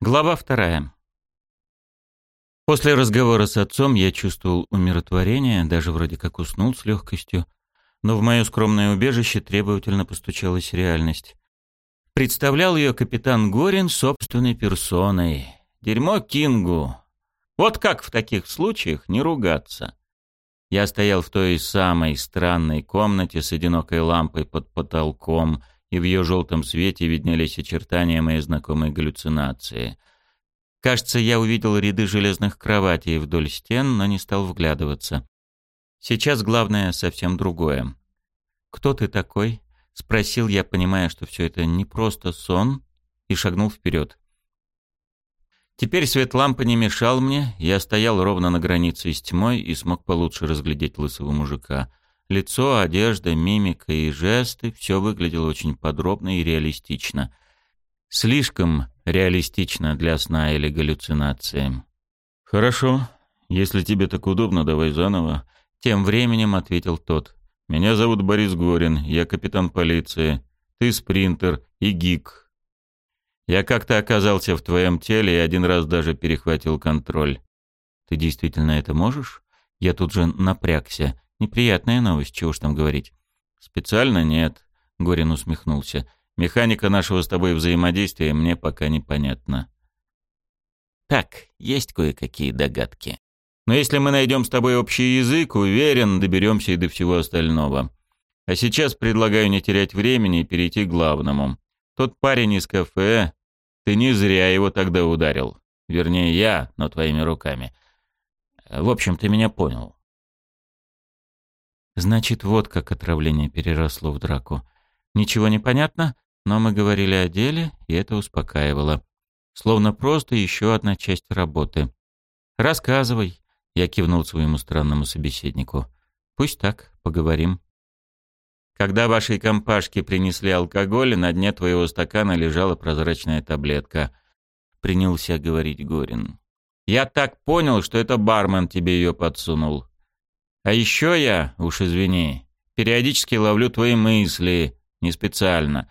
Глава вторая. После разговора с отцом я чувствовал умиротворение, даже вроде как уснул с легкостью, но в мое скромное убежище требовательно постучалась реальность. Представлял ее капитан Горин собственной персоной. Дерьмо Кингу. Вот как в таких случаях не ругаться? Я стоял в той самой странной комнате с одинокой лампой под потолком — и в ее желтом свете виднелись очертания моей знакомой галлюцинации. Кажется, я увидел ряды железных кроватей вдоль стен, но не стал вглядываться. Сейчас главное совсем другое. «Кто ты такой?» — спросил я, понимая, что все это не просто сон, и шагнул вперед. Теперь свет лампы не мешал мне, я стоял ровно на границе с тьмой и смог получше разглядеть лысого мужика. Лицо, одежда, мимика и жесты — все выглядело очень подробно и реалистично. Слишком реалистично для сна или галлюцинации. «Хорошо. Если тебе так удобно, давай заново». Тем временем ответил тот. «Меня зовут Борис Горин, я капитан полиции. Ты спринтер и гик. Я как-то оказался в твоем теле и один раз даже перехватил контроль. Ты действительно это можешь?» Я тут же напрягся. Неприятная новость, чего ж там говорить. Специально нет, Горин усмехнулся. Механика нашего с тобой взаимодействия мне пока непонятна. Так, есть кое-какие догадки. Но если мы найдем с тобой общий язык, уверен, доберемся и до всего остального. А сейчас предлагаю не терять времени и перейти к главному. Тот парень из кафе, ты не зря его тогда ударил. Вернее, я, но твоими руками. В общем, ты меня понял. Значит, вот как отравление переросло в драку. Ничего не понятно, но мы говорили о деле, и это успокаивало. Словно просто еще одна часть работы. «Рассказывай», — я кивнул своему странному собеседнику. «Пусть так, поговорим». Когда вашей компашке принесли алкоголь, на дне твоего стакана лежала прозрачная таблетка. Принялся говорить Горин. Я так понял, что это бармен тебе ее подсунул. А еще я, уж извини, периодически ловлю твои мысли, не специально.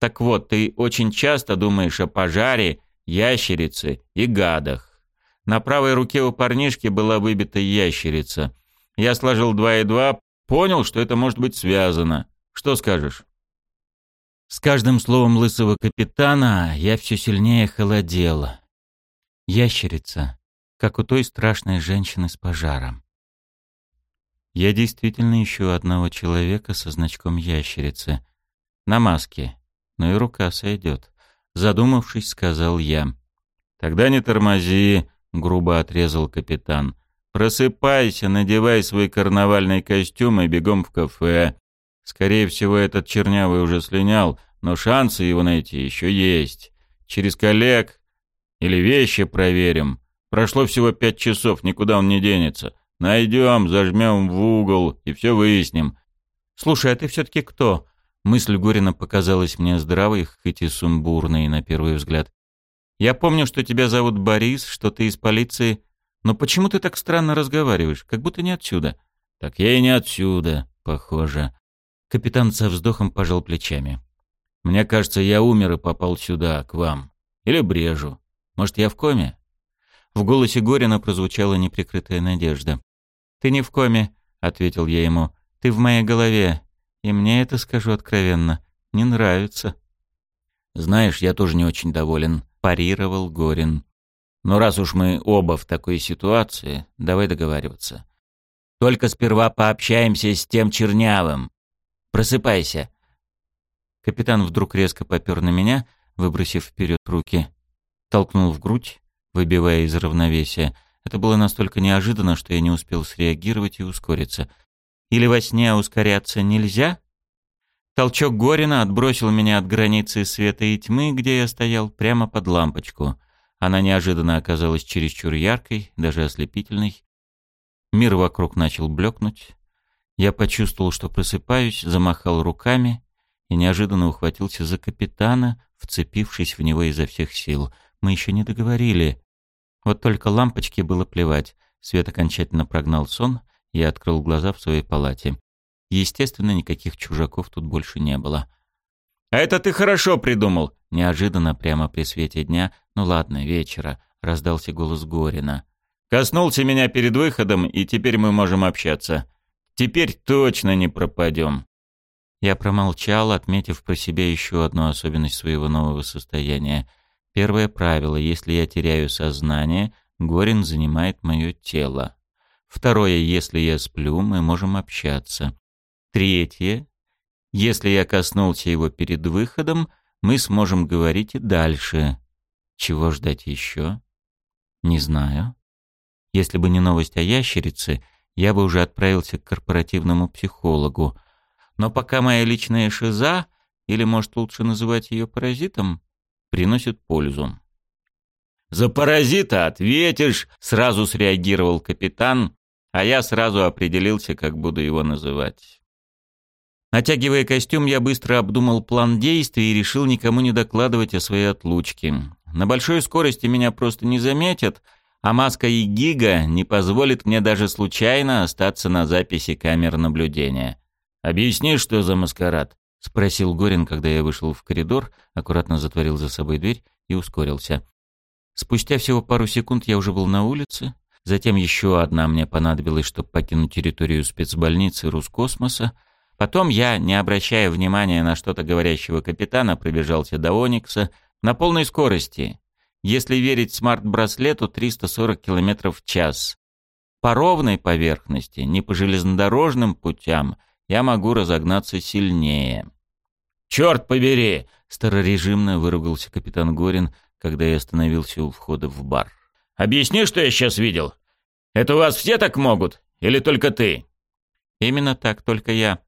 Так вот, ты очень часто думаешь о пожаре, ящерице и гадах. На правой руке у парнишки была выбита ящерица. Я сложил два и два, понял, что это может быть связано. Что скажешь? С каждым словом лысого капитана я все сильнее холодела. Ящерица, как у той страшной женщины с пожаром. Я действительно ищу одного человека со значком ящерицы. На маске. Но и рука сойдет. Задумавшись, сказал я. «Тогда не тормози», — грубо отрезал капитан. «Просыпайся, надевай свой карнавальный костюм и бегом в кафе. Скорее всего, этот чернявый уже слинял, но шансы его найти еще есть. Через коллег или вещи проверим. Прошло всего пять часов, никуда он не денется. Найдем, зажмем в угол и все выясним. Слушай, а ты все-таки кто? Мысль Горина показалась мне здравой, хоть и сумбурной на первый взгляд. Я помню, что тебя зовут Борис, что ты из полиции. Но почему ты так странно разговариваешь, как будто не отсюда? Так я и не отсюда, похоже. Капитан со вздохом пожал плечами. Мне кажется, я умер и попал сюда, к вам. Или брежу. Может, я в коме? В голосе Горина прозвучала неприкрытая надежда. «Ты не в коме», — ответил я ему. «Ты в моей голове. И мне это, скажу откровенно, не нравится». «Знаешь, я тоже не очень доволен», — парировал Горин. «Но раз уж мы оба в такой ситуации, давай договариваться. Только сперва пообщаемся с тем чернявым. Просыпайся». Капитан вдруг резко попер на меня, выбросив вперед руки. Толкнул в грудь, выбивая из равновесия — это было настолько неожиданно, что я не успел среагировать и ускориться. Или во сне ускоряться нельзя? Толчок Горина отбросил меня от границы света и тьмы, где я стоял, прямо под лампочку. Она неожиданно оказалась чересчур яркой, даже ослепительной. Мир вокруг начал блекнуть. Я почувствовал, что просыпаюсь, замахал руками и неожиданно ухватился за капитана, вцепившись в него изо всех сил. Мы еще не договорили. Вот только лампочке было плевать. Свет окончательно прогнал сон, и я открыл глаза в своей палате. Естественно, никаких чужаков тут больше не было. «А это ты хорошо придумал. Неожиданно, прямо при свете дня, ну ладно, вечера, раздался голос Горина. «Коснулся меня перед выходом, и теперь мы можем общаться. Теперь точно не пропадем». Я промолчал, отметив про себя еще одну особенность своего нового состояния. Первое правило — если я теряю сознание, Горин занимает мое тело. Второе, если я сплю, мы можем общаться. Третье, если я коснулся его перед выходом, мы сможем говорить и дальше. Чего ждать еще? Не знаю. Если бы не новость о ящерице, я бы уже отправился к корпоративному психологу. Но пока моя личная шиза, или, может, лучше называть ее паразитом, приносит пользу. «За паразита ответишь!» — сразу среагировал капитан, а я сразу определился, как буду его называть. Натягивая костюм, я быстро обдумал план действий и решил никому не докладывать о своей отлучке. На большой скорости меня просто не заметят, а маска и гига не позволит мне даже случайно остаться на записи камер наблюдения. «Объясни, что за маскарад?» — спросил Горин, когда я вышел в коридор, аккуратно затворил за собой дверь и ускорился. Спустя всего пару секунд я уже был на улице, затем еще одна мне понадобилась, чтобы покинуть территорию спецбольницы Роскосмоса, Потом я, не обращая внимания на что-то говорящего капитана, пробежался до Оникса на полной скорости. Если верить смарт-браслету, 340 км в час. По ровной поверхности, не по железнодорожным путям, я могу разогнаться сильнее. «Черт побери!» — старорежимно выругался капитан Горин, когда я остановился у входа в бар. «Объясни, что я сейчас видел. Это у вас все так могут? Или только ты?» «Именно так, только я»,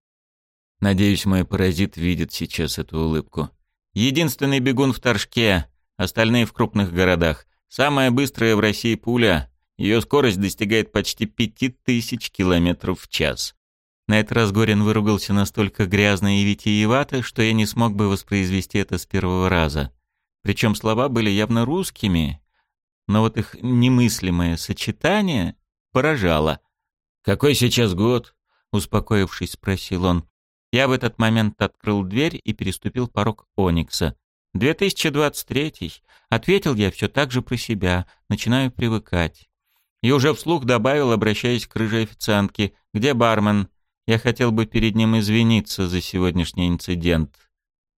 Надеюсь, мой паразит видит сейчас эту улыбку. Единственный бегун в Торжке, остальные в крупных городах. Самая быстрая в России пуля. Ее скорость достигает почти пяти тысяч километров в час. На этот раз Горин выругался настолько грязно и витиевато, что я не смог бы воспроизвести это с первого раза. Причем слова были явно русскими, но вот их немыслимое сочетание поражало. «Какой сейчас год?» — успокоившись, спросил он. Я в этот момент открыл дверь и переступил порог Оникса. «2023», — ответил я все так же про себя, начинаю привыкать. И уже вслух добавил, обращаясь к рыжей официантке, «Где бармен? Я хотел бы перед ним извиниться за сегодняшний инцидент».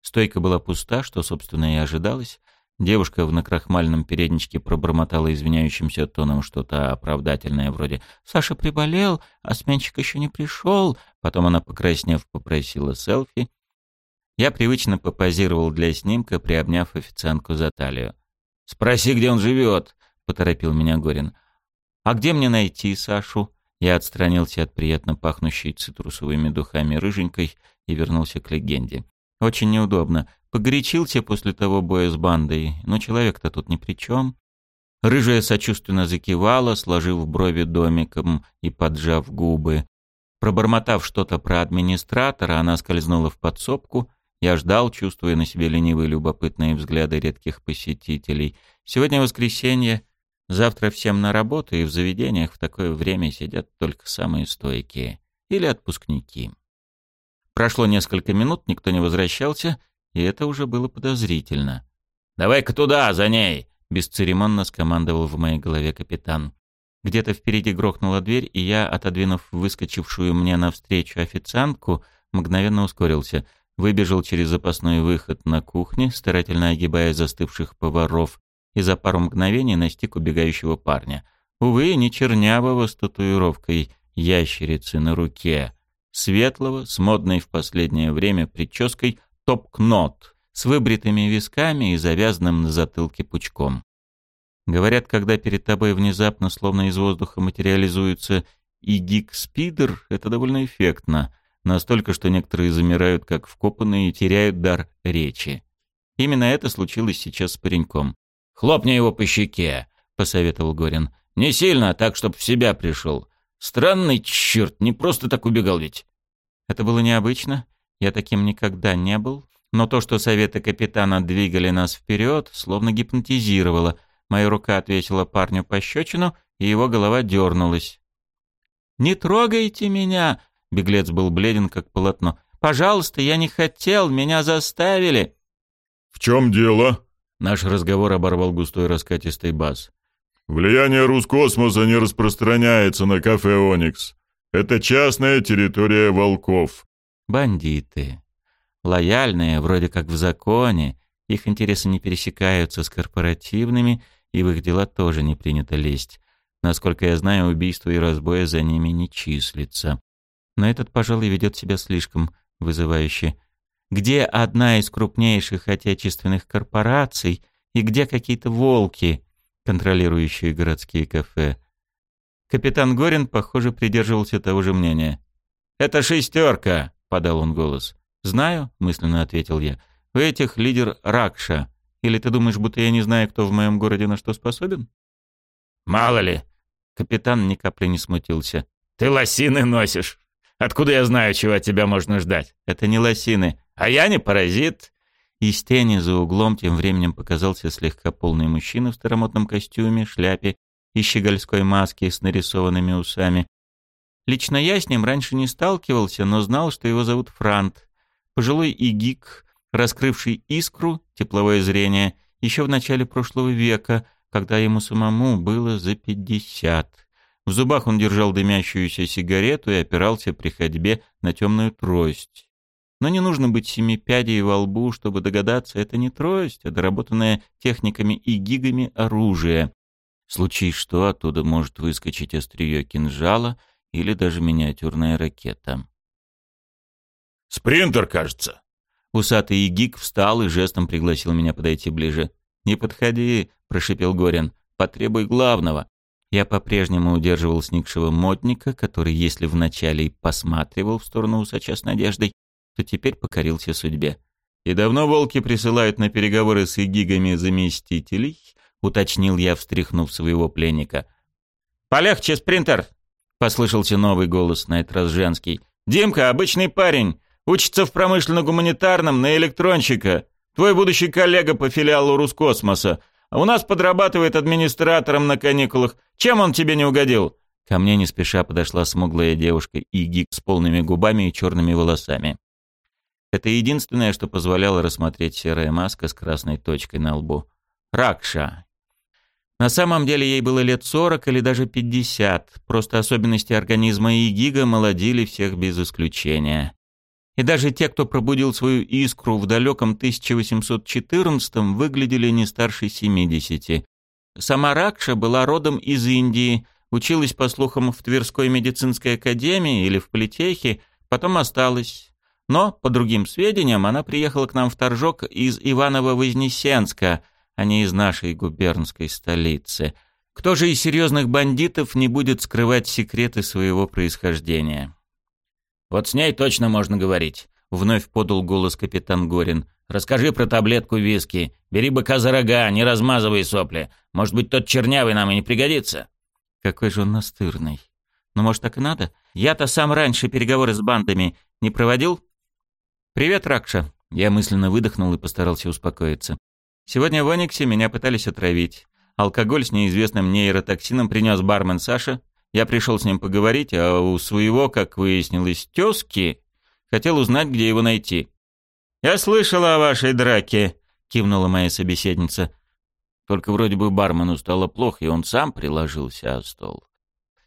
Стойка была пуста, что, собственно, и ожидалось. Девушка в накрахмальном передничке пробормотала извиняющимся тоном что-то оправдательное вроде «Саша приболел, а сменщик еще не пришел». Потом она, покраснев, попросила селфи. Я привычно попозировал для снимка, приобняв официантку за талию. «Спроси, где он живет», — поторопил меня Горин. «А где мне найти Сашу?» Я отстранился от приятно пахнущей цитрусовыми духами рыженькой и вернулся к легенде. «Очень неудобно. Погорячился после того боя с бандой, но человек-то тут ни при чем. Рыжая сочувственно закивала, сложив брови домиком и поджав губы. Пробормотав что-то про администратора, она скользнула в подсобку. Я ждал, чувствуя на себе ленивые любопытные взгляды редких посетителей. Сегодня воскресенье, завтра всем на работу, и в заведениях в такое время сидят только самые стойкие. Или отпускники. Прошло несколько минут, никто не возвращался — и это уже было подозрительно. «Давай-ка туда, за ней!» — бесцеремонно скомандовал в моей голове капитан. Где-то впереди грохнула дверь, и я, отодвинув выскочившую мне навстречу официантку, мгновенно ускорился. Выбежал через запасной выход на кухне, старательно огибая застывших поваров, и за пару мгновений настиг убегающего парня. Увы, не чернявого с татуировкой ящерицы на руке, светлого, с модной в последнее время прической — топ-кнот с выбритыми висками и завязанным на затылке пучком. Говорят, когда перед тобой внезапно, словно из воздуха, материализуется и гик-спидер, это довольно эффектно, настолько, что некоторые замирают как вкопанные и теряют дар речи. Именно это случилось сейчас с пареньком. «Хлопни его по щеке», — посоветовал Горин. «Не сильно, так, чтоб в себя пришел. Странный черт, не просто так убегал ведь». Это было необычно, я таким никогда не был, но то, что советы капитана двигали нас вперед, словно гипнотизировало. Моя рука ответила парню пощечину, и его голова дернулась. «Не трогайте меня!» — беглец был бледен, как полотно. «Пожалуйста, я не хотел, меня заставили!» «В чем дело?» Наш разговор оборвал густой раскатистый бас. «Влияние Рускосмоса не распространяется на кафе «Оникс». Это частная территория волков». «Бандиты. Лояльные, вроде как в законе. Их интересы не пересекаются с корпоративными, и в их дела тоже не принято лезть. Насколько я знаю, убийство и разбоя за ними не числится. Но этот, пожалуй, ведет себя слишком вызывающе. Где одна из крупнейших отечественных корпораций и где какие-то волки, контролирующие городские кафе? Капитан Горин, похоже, придерживался того же мнения. «Это шестерка», — подал он голос. «Знаю», — мысленно ответил я. «У этих лидер Ракша. Или ты думаешь, будто я не знаю, кто в моем городе на что способен?» «Мало ли». Капитан ни капли не смутился. «Ты лосины носишь. Откуда я знаю, чего от тебя можно ждать?» «Это не лосины. А я не паразит». Из тени за углом тем временем показался слегка полный мужчина в старомодном костюме, шляпе и щегольской маске с нарисованными усами. Лично я с ним раньше не сталкивался, но знал, что его зовут Франт. Пожилой игик, раскрывший искру, тепловое зрение, еще в начале прошлого века, когда ему самому было за пятьдесят. В зубах он держал дымящуюся сигарету и опирался при ходьбе на темную трость. Но не нужно быть семипядей во лбу, чтобы догадаться, это не трость, а доработанное техниками и гигами оружие. В случае что, оттуда может выскочить острие кинжала или даже миниатюрная ракета. «Спринтер, кажется». Усатый гик встал и жестом пригласил меня подойти ближе. «Не подходи», — прошипел Горин. «Потребуй главного». Я по-прежнему удерживал сникшего модника, который, если вначале и посматривал в сторону усача с надеждой, то теперь покорился судьбе. «И давно волки присылают на переговоры с игигами заместителей?» — уточнил я, встряхнув своего пленника. «Полегче, спринтер!» — послышался новый голос, на этот раз женский. «Димка, обычный парень, учится в промышленно-гуманитарном на электронщика. Твой будущий коллега по филиалу Рускосмоса. А у нас подрабатывает администратором на каникулах. Чем он тебе не угодил?» Ко мне не спеша подошла смуглая девушка и гик с полными губами и черными волосами. Это единственное, что позволяло рассмотреть серая маска с красной точкой на лбу. Ракша. На самом деле ей было лет 40 или даже 50, просто особенности организма Игига молодили всех без исключения. И даже те, кто пробудил свою искру в далеком 1814-м, выглядели не старше 70. Сама Ракша была родом из Индии, училась, по слухам, в Тверской медицинской академии или в Политехе, потом осталась. Но, по другим сведениям, она приехала к нам в Торжок из Иваново-Вознесенска, а не из нашей губернской столицы. Кто же из серьезных бандитов не будет скрывать секреты своего происхождения? «Вот с ней точно можно говорить», — вновь подал голос капитан Горин. «Расскажи про таблетку виски. Бери быка за рога, не размазывай сопли. Может быть, тот чернявый нам и не пригодится». Какой же он настырный. Ну, может, так и надо? Я-то сам раньше переговоры с бандами не проводил, «Привет, Ракша!» Я мысленно выдохнул и постарался успокоиться. «Сегодня в Ониксе меня пытались отравить. Алкоголь с неизвестным нейротоксином принес бармен Саша. Я пришел с ним поговорить, а у своего, как выяснилось, тезки хотел узнать, где его найти». «Я слышала о вашей драке», — кивнула моя собеседница. Только вроде бы бармену стало плохо, и он сам приложился о стол.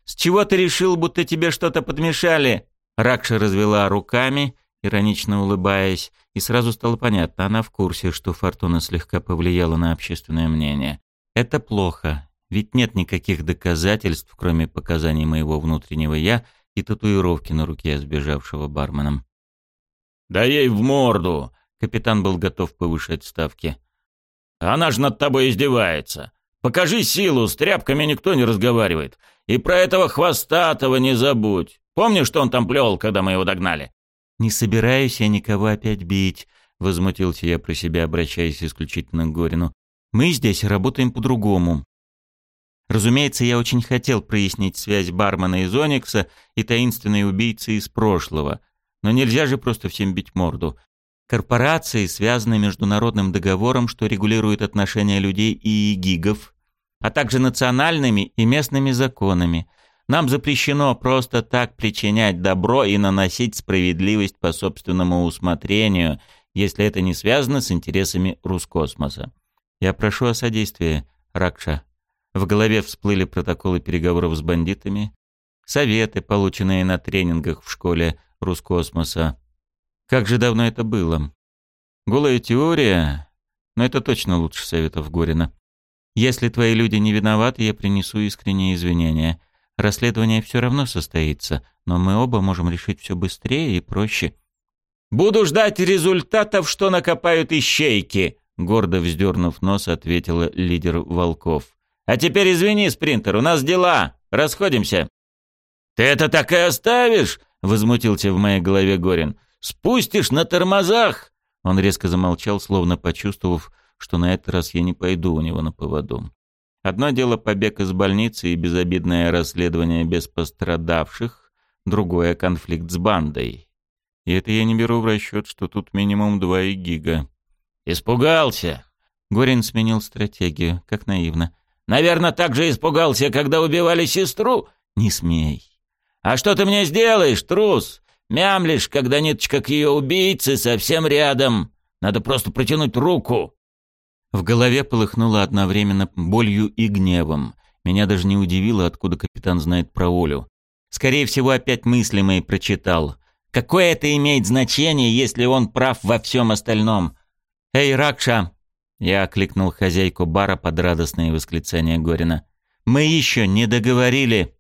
«С чего ты решил, будто тебе что-то подмешали?» Ракша развела руками иронично улыбаясь, и сразу стало понятно, она в курсе, что Фортуна слегка повлияла на общественное мнение. Это плохо, ведь нет никаких доказательств, кроме показаний моего внутреннего «я» и татуировки на руке сбежавшего барменом. «Да ей в морду!» — капитан был готов повышать ставки. «Она же над тобой издевается. Покажи силу, с тряпками никто не разговаривает. И про этого хвостатого не забудь. Помнишь, что он там плел, когда мы его догнали? «Не собираюсь я никого опять бить», — возмутился я про себя, обращаясь исключительно к Горину. «Мы здесь работаем по-другому». Разумеется, я очень хотел прояснить связь бармена из Оникса и таинственной убийцы из прошлого, но нельзя же просто всем бить морду. Корпорации связаны международным договором, что регулирует отношения людей и гигов, а также национальными и местными законами — нам запрещено просто так причинять добро и наносить справедливость по собственному усмотрению, если это не связано с интересами Рускосмоса. Я прошу о содействии, Ракша. В голове всплыли протоколы переговоров с бандитами, советы, полученные на тренингах в школе Рускосмоса. Как же давно это было? Голая теория, но это точно лучше советов Горина. Если твои люди не виноваты, я принесу искренние извинения. Расследование все равно состоится, но мы оба можем решить все быстрее и проще. «Буду ждать результатов, что накопают ищейки», — гордо вздернув нос, ответила лидер волков. «А теперь извини, спринтер, у нас дела. Расходимся». «Ты это так и оставишь?» — возмутился в моей голове Горин. «Спустишь на тормозах?» Он резко замолчал, словно почувствовав, что на этот раз я не пойду у него на поводу. Одно дело побег из больницы и безобидное расследование без пострадавших, другое — конфликт с бандой. И это я не беру в расчет, что тут минимум два и гига. «Испугался!» Горин сменил стратегию, как наивно. «Наверное, так же испугался, когда убивали сестру?» «Не смей!» «А что ты мне сделаешь, трус? Мямлишь, когда ниточка к ее убийце совсем рядом. Надо просто протянуть руку». В голове полыхнуло одновременно болью и гневом. Меня даже не удивило, откуда капитан знает про Олю. Скорее всего, опять мысли мои прочитал. Какое это имеет значение, если он прав во всем остальном? «Эй, Ракша!» Я окликнул хозяйку бара под радостные восклицания Горина. «Мы еще не договорили!»